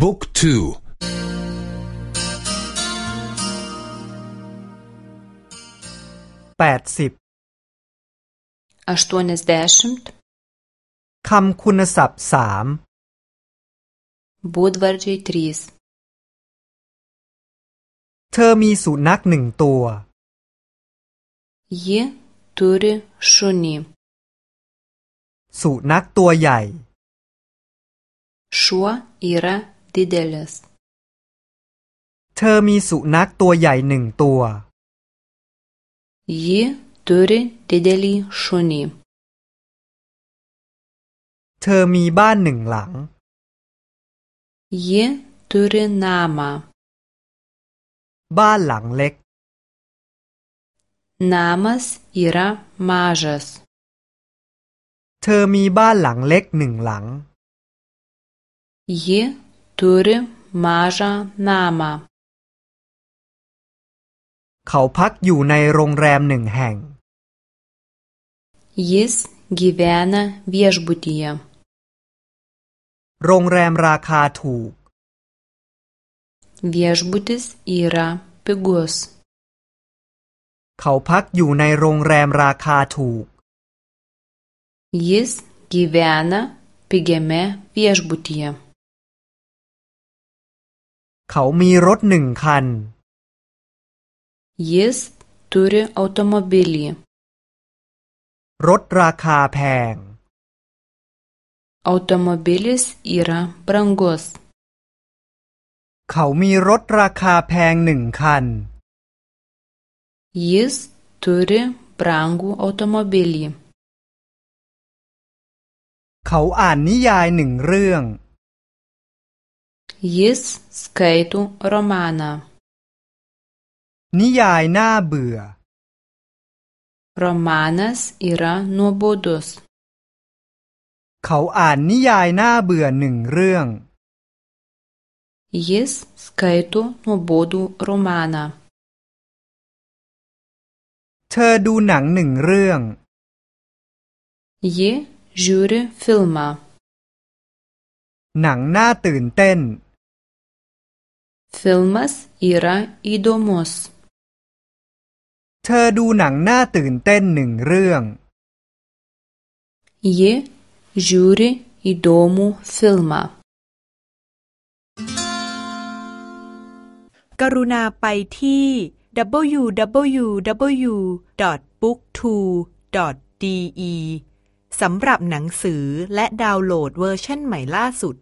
บุ๊กทูแปดสิบ aštuoniasdešimt คำคุณศัพท์สาม būdvardžiai trys เธอมีสุนัขหนึ่งตัว ji turi šunį สุนัขตัวใหญ่ šuo yra didelis เธอมีสุนัขตัวใหญ่หนึ่งตัว ji turi didelį šunį เธอมีบ้านหนึ่งหลัง ji turi namą บ้านหลังเล็ก namas yra mažas เธอมีบ้านหลังเล็กหนึ่งหลัง ji turi mažą namą เขาพักอยู่ในโรงแรมหนึ่งแห่ง jis gyvena viešbutyje โรงแรมราคาถูก viešbutis yra pigus เขาพักอยู่ในโรงแรมราคาถูก jis gyvena pigiame viešbutyje เขามีรถหนึ่งคัน jis turi automobilį รถราคาแพง automobilis yra brangus เขามีรถราคาแพงหนึ่งคัน jis turi brangų automobilį เขาอ่านนิยายหนึ่งเรื่อง jis skaito romaną นิยายน่าเบื่อ romanas yra nuobodus เขาอ่านนิยายน่าเบื่อหนึ่งเรื่อง jis skaito nuobodų romaną เธอดูหนังหนึ่งเรื่อง ji žiūri filmą หนังน่าตื่นเต้น filmas yra įdomus เธอดูหนังน่าตื่นเต้นหนึ่งเรื่อง ji žiūri įdomų filmą กรุณาไปที่ www.booktwo.de สำหรับหนังสือและดาวน์โหลดเวอร์ชันใหม่ล่าสุด